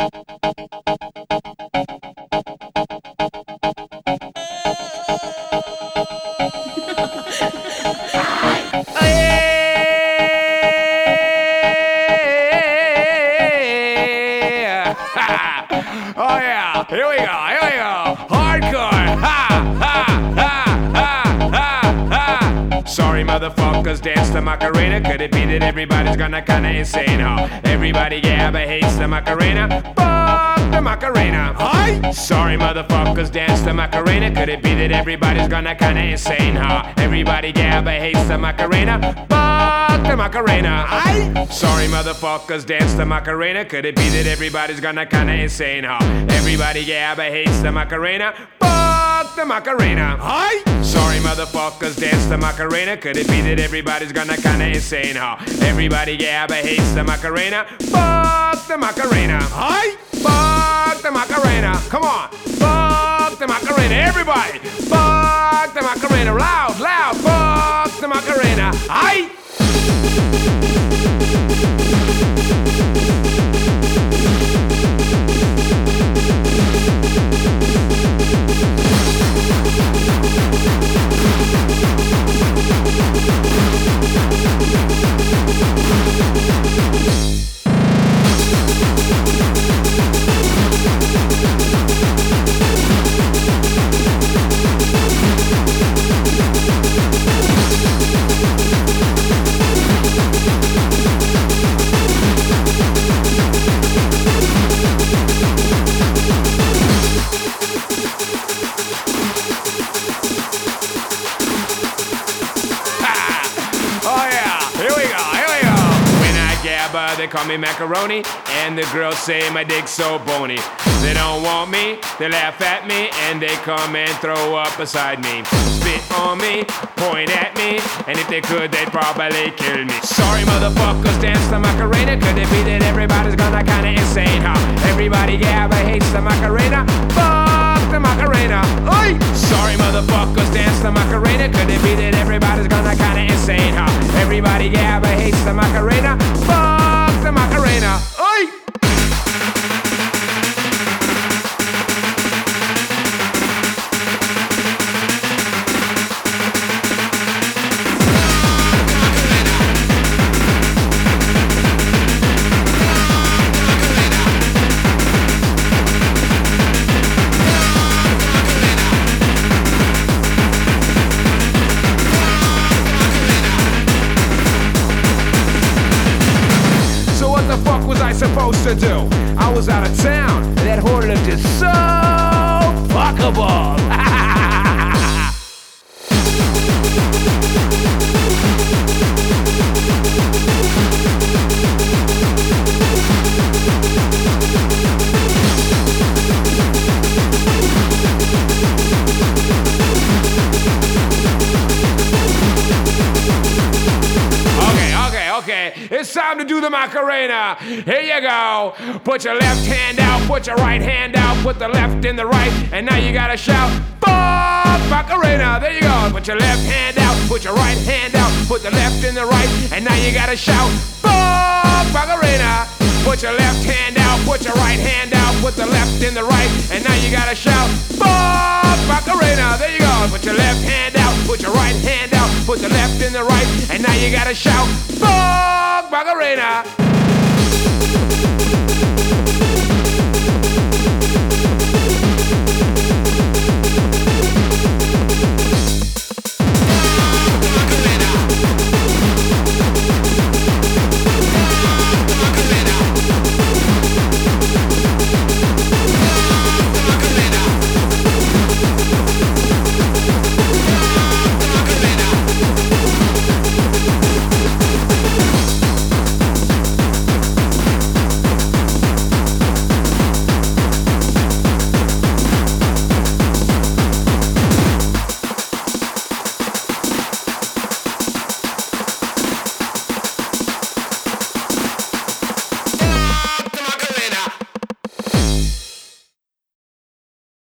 oh yeah, here we go, here we go. Hardcore. Ha motherfuckers, dance the Macarena. Could it be that everybody's gonna kinda insane, huh? Everybody yeah, but hates the Macarena. Fuck the Macarena. Hi. Sorry, motherfuckers, dance the Macarena. Could it be that everybody's gonna kinda insane, huh? Everybody yeah, but hates the Macarena. Fuck the Macarena. Hi. Sorry, motherfuckers, dance the Macarena. Could it be that everybody's gonna kinda insane, huh? Everybody yeah, but hates the Macarena. Fuck the Macarena. Hi. Sorry, motherfuckers, dance the Macarena. Could it be that everybody's gonna kinda insane, huh? Everybody yeah, but hates the Macarena. Fuck the Macarena. Hi. Fuck the Macarena. Come on. Fuck the Macarena. Everybody. Fuck the Macarena. Loud, loud. Fuck the Macarena. Hi. I gabba, they call me macaroni, and the girls say my dick's so bony. They don't want me, they laugh at me, and they come and throw up beside me. Spit on me, point at me, and if they could, they'd probably kill me. Sorry, motherfuckers, dance the Macarena. Could it be that everybody's gonna kinda insane, huh? Everybody gabba hates the Macarena. Fuck the Macarena. Oi! Sorry, motherfuckers, dance the Macarena. Could it be that everybody's gonna kinda insane, huh? Everybody gabba hates the Macarena. To do? I was out of town, and that whore looked just so fuckable. do the Macarena. Here you go. Put your left hand out, put your right hand out, put the left in the right, and now you gotta shout, Fuck Macarena. There you go. Put your left hand out, put your right hand out, put the left in the right, and now you gotta shout, Fuck Macarena. Put your left hand out, put your right hand out, put the left in the right, and now you gotta shout, Fuck Macarena. There you go. Put your left hand out, put your right hand out, put the left in the right, and now you gotta shout, Fuck Macarena.